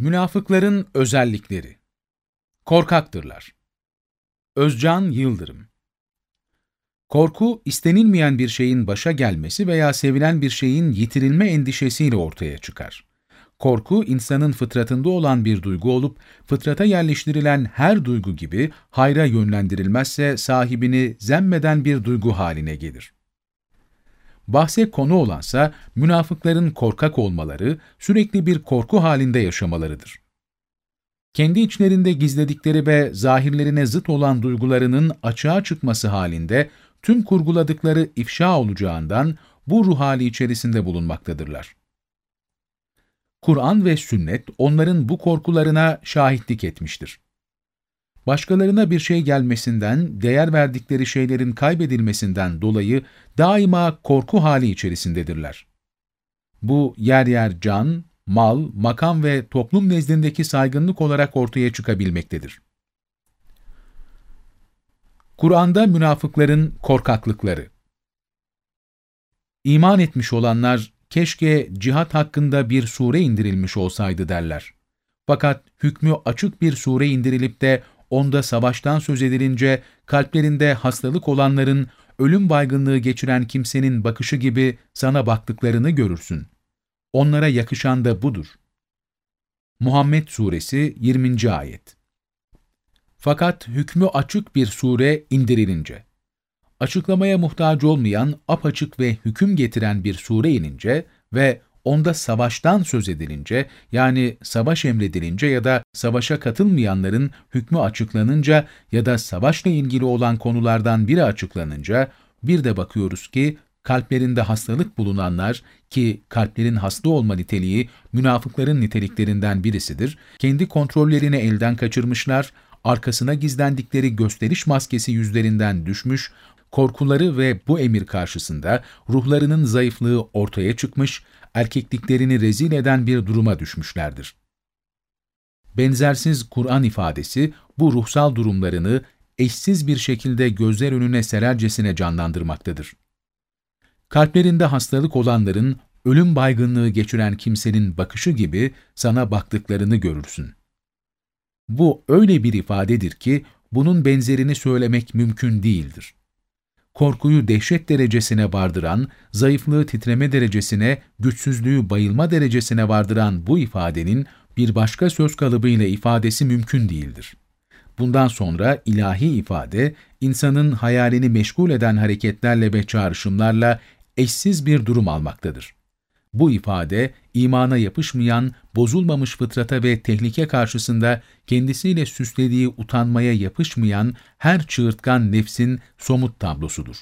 Münafıkların özellikleri Korkaktırlar. Özcan Yıldırım Korku, istenilmeyen bir şeyin başa gelmesi veya sevilen bir şeyin yitirilme endişesiyle ortaya çıkar. Korku, insanın fıtratında olan bir duygu olup, fıtrata yerleştirilen her duygu gibi hayra yönlendirilmezse sahibini zemmeden bir duygu haline gelir. Bahse konu olansa münafıkların korkak olmaları, sürekli bir korku halinde yaşamalarıdır. Kendi içlerinde gizledikleri ve zahirlerine zıt olan duygularının açığa çıkması halinde tüm kurguladıkları ifşa olacağından bu ruh hali içerisinde bulunmaktadırlar. Kur'an ve sünnet onların bu korkularına şahitlik etmiştir. Başkalarına bir şey gelmesinden, değer verdikleri şeylerin kaybedilmesinden dolayı daima korku hali içerisindedirler. Bu yer yer can, mal, makam ve toplum nezdindeki saygınlık olarak ortaya çıkabilmektedir. Kur'an'da münafıkların korkaklıkları İman etmiş olanlar, keşke cihat hakkında bir sure indirilmiş olsaydı derler. Fakat hükmü açık bir sure indirilip de onda savaştan söz edilince kalplerinde hastalık olanların ölüm baygınlığı geçiren kimsenin bakışı gibi sana baktıklarını görürsün. Onlara yakışan da budur. Muhammed Suresi 20. Ayet Fakat hükmü açık bir sure indirilince, açıklamaya muhtaç olmayan, apaçık ve hüküm getiren bir sure inince ve onda savaştan söz edilince, yani savaş emredilince ya da savaşa katılmayanların hükmü açıklanınca ya da savaşla ilgili olan konulardan biri açıklanınca, bir de bakıyoruz ki kalplerinde hastalık bulunanlar ki kalplerin hasta olma niteliği münafıkların niteliklerinden birisidir, kendi kontrollerini elden kaçırmışlar, arkasına gizlendikleri gösteriş maskesi yüzlerinden düşmüş, korkuları ve bu emir karşısında ruhlarının zayıflığı ortaya çıkmış, erkekliklerini rezil eden bir duruma düşmüşlerdir. Benzersiz Kur'an ifadesi bu ruhsal durumlarını eşsiz bir şekilde gözler önüne serercesine canlandırmaktadır. Kalplerinde hastalık olanların ölüm baygınlığı geçiren kimsenin bakışı gibi sana baktıklarını görürsün. Bu öyle bir ifadedir ki bunun benzerini söylemek mümkün değildir korkuyu dehşet derecesine vardıran, zayıflığı titreme derecesine, güçsüzlüğü bayılma derecesine vardıran bu ifadenin bir başka söz kalıbıyla ifadesi mümkün değildir. Bundan sonra ilahi ifade, insanın hayalini meşgul eden hareketlerle ve çağrışımlarla eşsiz bir durum almaktadır. Bu ifade, imana yapışmayan, bozulmamış fıtrata ve tehlike karşısında kendisiyle süslediği utanmaya yapışmayan her çığırtkan nefsin somut tablosudur.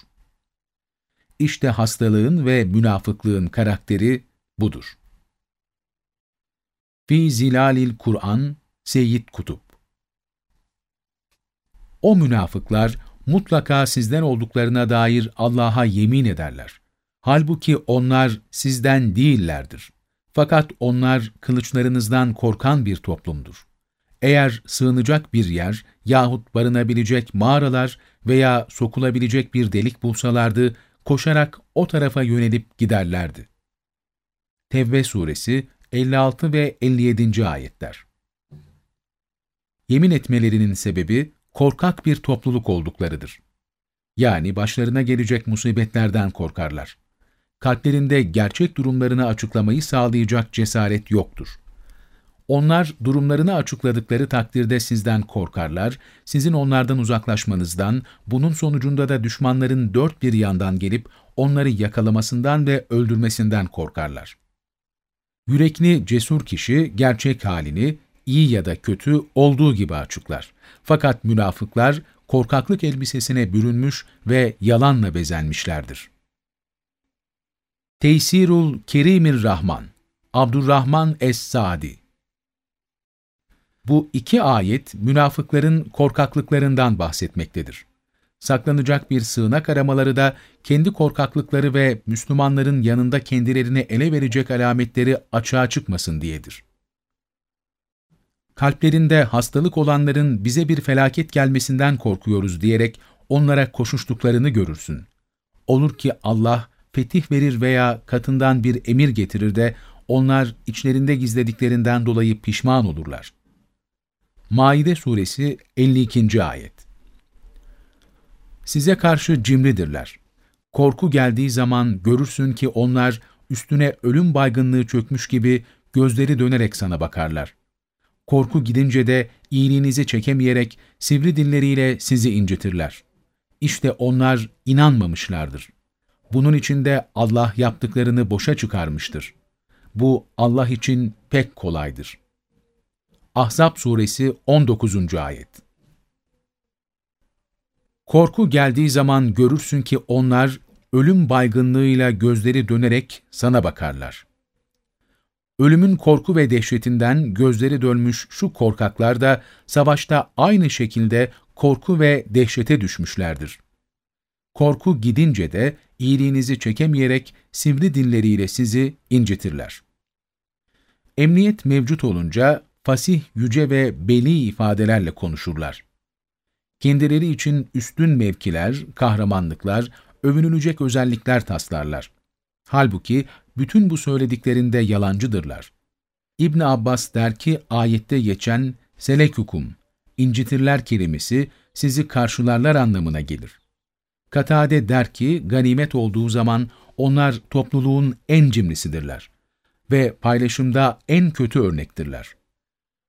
İşte hastalığın ve münafıklığın karakteri budur. Fi Zilalil Kur'an Seyyid Kutup O münafıklar mutlaka sizden olduklarına dair Allah'a yemin ederler. Halbuki onlar sizden değillerdir. Fakat onlar kılıçlarınızdan korkan bir toplumdur. Eğer sığınacak bir yer yahut barınabilecek mağaralar veya sokulabilecek bir delik bulsalardı, koşarak o tarafa yönelip giderlerdi. Tevbe suresi 56 ve 57. ayetler Yemin etmelerinin sebebi korkak bir topluluk olduklarıdır. Yani başlarına gelecek musibetlerden korkarlar kalplerinde gerçek durumlarını açıklamayı sağlayacak cesaret yoktur. Onlar durumlarını açıkladıkları takdirde sizden korkarlar, sizin onlardan uzaklaşmanızdan, bunun sonucunda da düşmanların dört bir yandan gelip onları yakalamasından ve öldürmesinden korkarlar. Yürekli, cesur kişi gerçek halini, iyi ya da kötü olduğu gibi açıklar. Fakat münafıklar korkaklık elbisesine bürünmüş ve yalanla bezenmişlerdir. Teysirul Kerimir Rahman Abdurrahman Es-Sadi Bu iki ayet münafıkların korkaklıklarından bahsetmektedir. Saklanacak bir sığınak aramaları da kendi korkaklıkları ve Müslümanların yanında kendilerini ele verecek alametleri açığa çıkmasın diyedir. Kalplerinde hastalık olanların bize bir felaket gelmesinden korkuyoruz diyerek onlara koşuştuklarını görürsün. Olur ki Allah, fetih verir veya katından bir emir getirir de onlar içlerinde gizlediklerinden dolayı pişman olurlar. Maide Suresi 52. Ayet Size karşı cimridirler. Korku geldiği zaman görürsün ki onlar üstüne ölüm baygınlığı çökmüş gibi gözleri dönerek sana bakarlar. Korku gidince de iyiliğinizi çekemeyerek sivri dilleriyle sizi incitirler. İşte onlar inanmamışlardır. Bunun için de Allah yaptıklarını boşa çıkarmıştır. Bu Allah için pek kolaydır. Ahzab suresi 19. ayet Korku geldiği zaman görürsün ki onlar ölüm baygınlığıyla gözleri dönerek sana bakarlar. Ölümün korku ve dehşetinden gözleri dönmüş şu korkaklar da savaşta aynı şekilde korku ve dehşete düşmüşlerdir. Korku gidince de iyiliğinizi çekemeyerek sivri dilleriyle sizi incitirler. Emniyet mevcut olunca fasih, yüce ve beli ifadelerle konuşurlar. Kendileri için üstün mevkiler, kahramanlıklar, övünülecek özellikler taslarlar. Halbuki bütün bu söylediklerinde yalancıdırlar. İbn Abbas der ki ayette geçen selekukum, incitirler kelimesi sizi karşılarlar anlamına gelir. Katade der ki ganimet olduğu zaman onlar topluluğun en cimrisidirler ve paylaşımda en kötü örnektirler.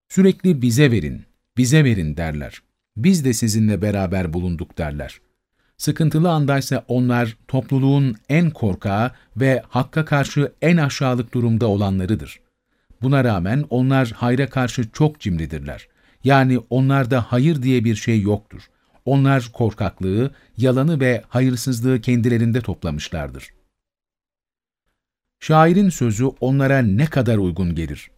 Sürekli bize verin, bize verin derler. Biz de sizinle beraber bulunduk derler. Sıkıntılı andaysa onlar topluluğun en korkağı ve hakka karşı en aşağılık durumda olanlarıdır. Buna rağmen onlar hayra karşı çok cimridirler. Yani onlarda hayır diye bir şey yoktur. Onlar korkaklığı, yalanı ve hayırsızlığı kendilerinde toplamışlardır. Şairin sözü onlara ne kadar uygun gelir.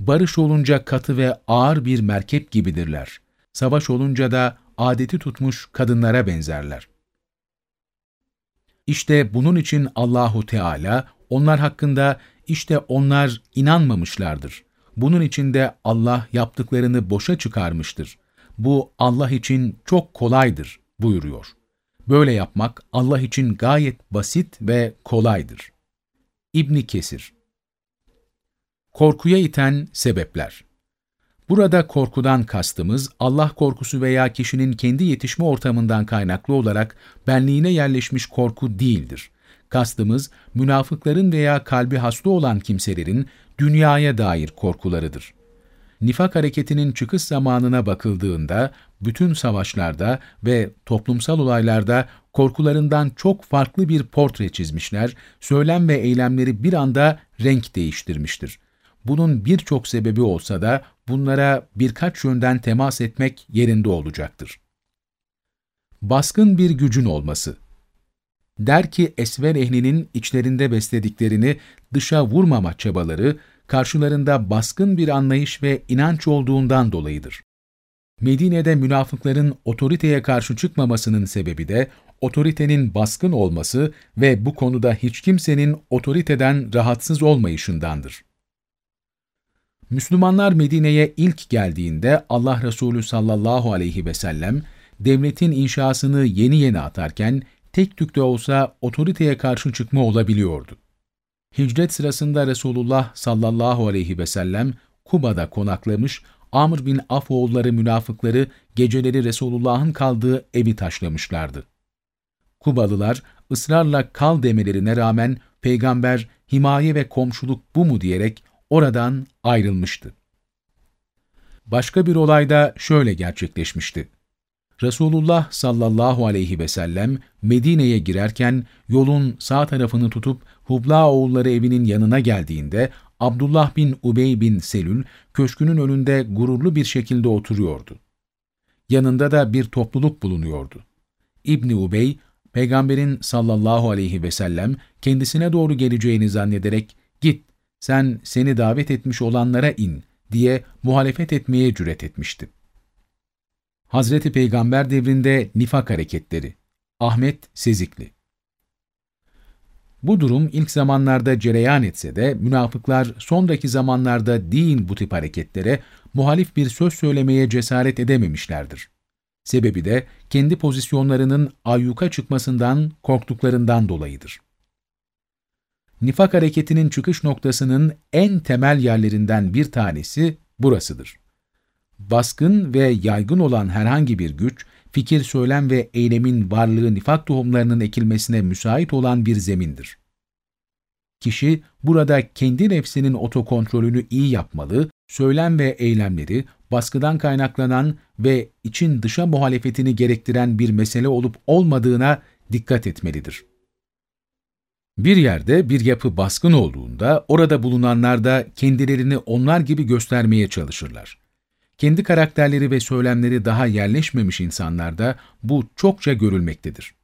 Barış olunca katı ve ağır bir merkep gibidirler. Savaş olunca da adeti tutmuş kadınlara benzerler. İşte bunun için Allahu Teala onlar hakkında işte onlar inanmamışlardır. Bunun için de Allah yaptıklarını boşa çıkarmıştır. Bu Allah için çok kolaydır buyuruyor. Böyle yapmak Allah için gayet basit ve kolaydır. İbni Kesir Korkuya iten sebepler Burada korkudan kastımız Allah korkusu veya kişinin kendi yetişme ortamından kaynaklı olarak benliğine yerleşmiş korku değildir. Kastımız münafıkların veya kalbi hasta olan kimselerin dünyaya dair korkularıdır. Nifak hareketinin çıkış zamanına bakıldığında bütün savaşlarda ve toplumsal olaylarda korkularından çok farklı bir portre çizmişler, söylem ve eylemleri bir anda renk değiştirmiştir. Bunun birçok sebebi olsa da bunlara birkaç yönden temas etmek yerinde olacaktır. Baskın bir gücün olması Der ki esver ehlinin içlerinde beslediklerini dışa vurmama çabaları, karşılarında baskın bir anlayış ve inanç olduğundan dolayıdır. Medine'de münafıkların otoriteye karşı çıkmamasının sebebi de otoritenin baskın olması ve bu konuda hiç kimsenin otoriteden rahatsız olmayışındandır. Müslümanlar Medine'ye ilk geldiğinde Allah Resulü sallallahu aleyhi ve sellem devletin inşasını yeni yeni atarken tek tük de olsa otoriteye karşı çıkma olabiliyordu. Hicret sırasında Resulullah sallallahu aleyhi ve sellem Kuba'da konaklamış, Amr bin Af oğulları münafıkları geceleri Resulullah'ın kaldığı evi taşlamışlardı. Kubalılar ısrarla kal demelerine rağmen peygamber himaye ve komşuluk bu mu diyerek oradan ayrılmıştı. Başka bir olayda şöyle gerçekleşmişti. Resulullah sallallahu aleyhi ve sellem Medine'ye girerken yolun sağ tarafını tutup Hubla oğulları evinin yanına geldiğinde Abdullah bin Ubey bin Selül köşkünün önünde gururlu bir şekilde oturuyordu. Yanında da bir topluluk bulunuyordu. İbni Ubey, Peygamberin sallallahu aleyhi ve sellem kendisine doğru geleceğini zannederek git sen seni davet etmiş olanlara in diye muhalefet etmeye cüret etmişti. Hazreti Peygamber devrinde nifak hareketleri Ahmet Sezikli Bu durum ilk zamanlarda cereyan etse de münafıklar sonraki zamanlarda değil bu tip hareketlere muhalif bir söz söylemeye cesaret edememişlerdir. Sebebi de kendi pozisyonlarının ayyuka çıkmasından korktuklarından dolayıdır. nifak hareketinin çıkış noktasının en temel yerlerinden bir tanesi burasıdır. Baskın ve yaygın olan herhangi bir güç, fikir, söylem ve eylemin varlığı nifak tohumlarının ekilmesine müsait olan bir zemindir. Kişi burada kendi nefsinin otokontrolünü iyi yapmalı, söylem ve eylemleri baskıdan kaynaklanan ve için dışa muhalefetini gerektiren bir mesele olup olmadığına dikkat etmelidir. Bir yerde bir yapı baskın olduğunda orada bulunanlar da kendilerini onlar gibi göstermeye çalışırlar. Kendi karakterleri ve söylemleri daha yerleşmemiş insanlarda bu çokça görülmektedir.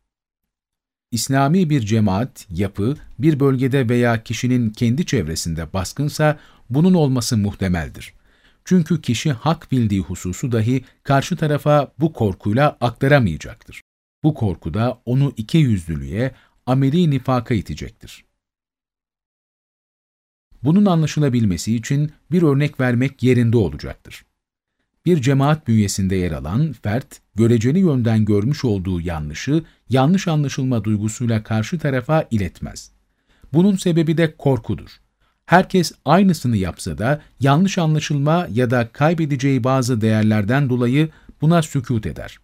İslami bir cemaat, yapı, bir bölgede veya kişinin kendi çevresinde baskınsa bunun olması muhtemeldir. Çünkü kişi hak bildiği hususu dahi karşı tarafa bu korkuyla aktaramayacaktır. Bu korku da onu iki yüzlülüğe, ameli nifaka itecektir. Bunun anlaşılabilmesi için bir örnek vermek yerinde olacaktır. Bir cemaat bünyesinde yer alan fert, göreceli yönden görmüş olduğu yanlışı, yanlış anlaşılma duygusuyla karşı tarafa iletmez. Bunun sebebi de korkudur. Herkes aynısını yapsa da yanlış anlaşılma ya da kaybedeceği bazı değerlerden dolayı buna sükut eder.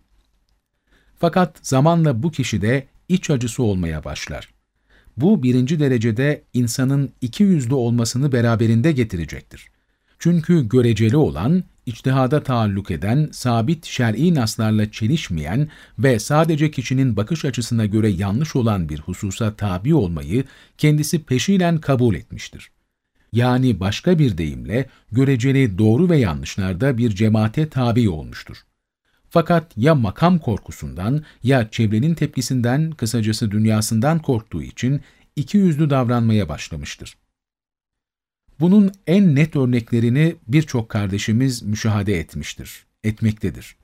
Fakat zamanla bu kişi de iç acısı olmaya başlar. Bu birinci derecede insanın iki yüzlü olmasını beraberinde getirecektir. Çünkü göreceli olan, içtihada taalluk eden, sabit şer'i naslarla çelişmeyen ve sadece kişinin bakış açısına göre yanlış olan bir hususa tabi olmayı kendisi peşilen kabul etmiştir. Yani başka bir deyimle göreceli doğru ve yanlışlarda bir cemaate tabi olmuştur. Fakat ya makam korkusundan ya çevrenin tepkisinden, kısacası dünyasından korktuğu için iki yüzlü davranmaya başlamıştır. Bunun en net örneklerini birçok kardeşimiz müşahede etmiştir, etmektedir.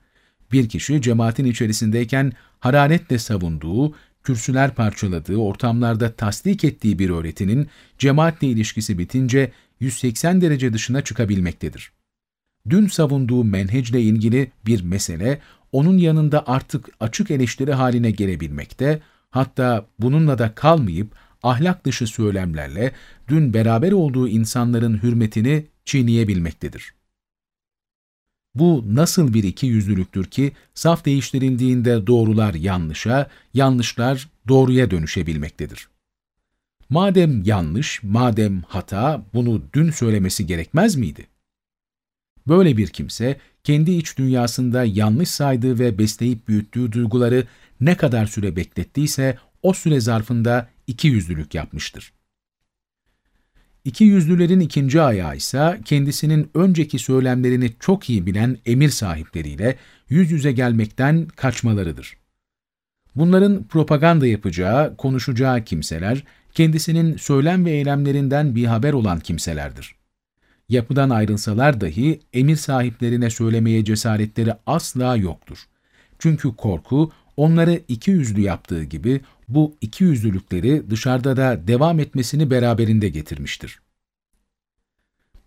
Bir kişi cemaatin içerisindeyken hararetle savunduğu, kürsüler parçaladığı, ortamlarda tasdik ettiği bir öğretinin cemaatle ilişkisi bitince 180 derece dışına çıkabilmektedir dün savunduğu menhecle ilgili bir mesele onun yanında artık açık eleştiri haline gelebilmekte, hatta bununla da kalmayıp ahlak dışı söylemlerle dün beraber olduğu insanların hürmetini çiğneyebilmektedir. Bu nasıl bir iki yüzlülüktür ki saf değiştirildiğinde doğrular yanlışa, yanlışlar doğruya dönüşebilmektedir. Madem yanlış, madem hata bunu dün söylemesi gerekmez miydi? Böyle bir kimse, kendi iç dünyasında yanlış saydığı ve besleyip büyüttüğü duyguları ne kadar süre beklettiyse o süre zarfında iki yüzlülük yapmıştır. İki yüzlülerin ikinci ayağı ise kendisinin önceki söylemlerini çok iyi bilen emir sahipleriyle yüz yüze gelmekten kaçmalarıdır. Bunların propaganda yapacağı, konuşacağı kimseler, kendisinin söylem ve eylemlerinden bir haber olan kimselerdir yapıdan ayrılsalar dahi emir sahiplerine söylemeye cesaretleri asla yoktur. Çünkü korku onları iki yüzlü yaptığı gibi bu iki yüzlülükleri dışarıda da devam etmesini beraberinde getirmiştir.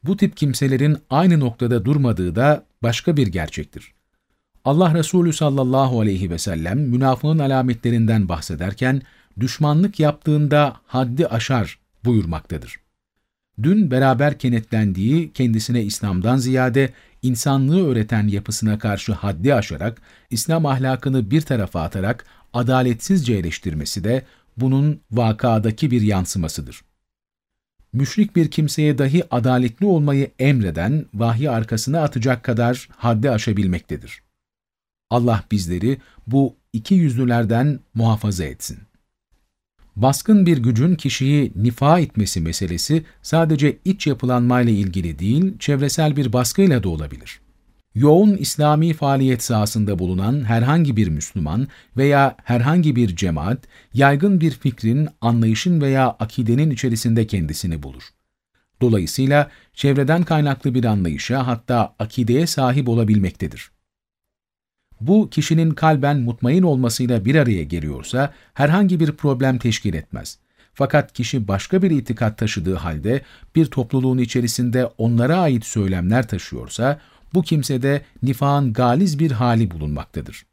Bu tip kimselerin aynı noktada durmadığı da başka bir gerçektir. Allah Resulü sallallahu aleyhi ve sellem münafığın alametlerinden bahsederken düşmanlık yaptığında haddi aşar buyurmaktadır dün beraber kenetlendiği kendisine İslam'dan ziyade insanlığı öğreten yapısına karşı haddi aşarak, İslam ahlakını bir tarafa atarak adaletsizce eleştirmesi de bunun vakadaki bir yansımasıdır. Müşrik bir kimseye dahi adaletli olmayı emreden, vahyi arkasına atacak kadar haddi aşabilmektedir. Allah bizleri bu iki yüzlülerden muhafaza etsin. Baskın bir gücün kişiyi nifa etmesi meselesi sadece iç yapılanmayla ilgili değil, çevresel bir baskıyla da olabilir. Yoğun İslami faaliyet sahasında bulunan herhangi bir Müslüman veya herhangi bir cemaat, yaygın bir fikrin, anlayışın veya akidenin içerisinde kendisini bulur. Dolayısıyla çevreden kaynaklı bir anlayışa hatta akideye sahip olabilmektedir. Bu kişinin kalben mutmain olmasıyla bir araya geliyorsa herhangi bir problem teşkil etmez. Fakat kişi başka bir itikat taşıdığı halde bir topluluğun içerisinde onlara ait söylemler taşıyorsa bu kimsede nifağın galiz bir hali bulunmaktadır.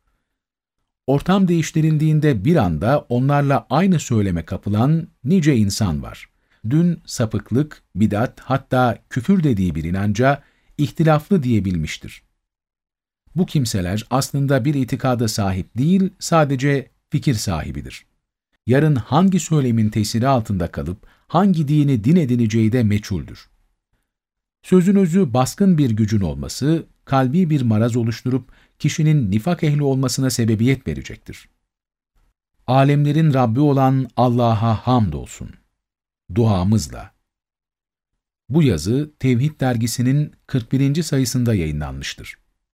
Ortam değiştirildiğinde bir anda onlarla aynı söyleme kapılan nice insan var. dün sapıklık, bidat hatta küfür dediği bir inanca ihtilaflı diyebilmiştir. Bu kimseler aslında bir itikada sahip değil, sadece fikir sahibidir. Yarın hangi söylemin tesiri altında kalıp hangi dini din edineceği de meçhuldür. Sözün özü baskın bir gücün olması, kalbi bir maraz oluşturup kişinin nifak ehli olmasına sebebiyet verecektir. Alemlerin Rabbi olan Allah'a hamdolsun. Duamızla. Bu yazı Tevhid dergisinin 41. sayısında yayınlanmıştır.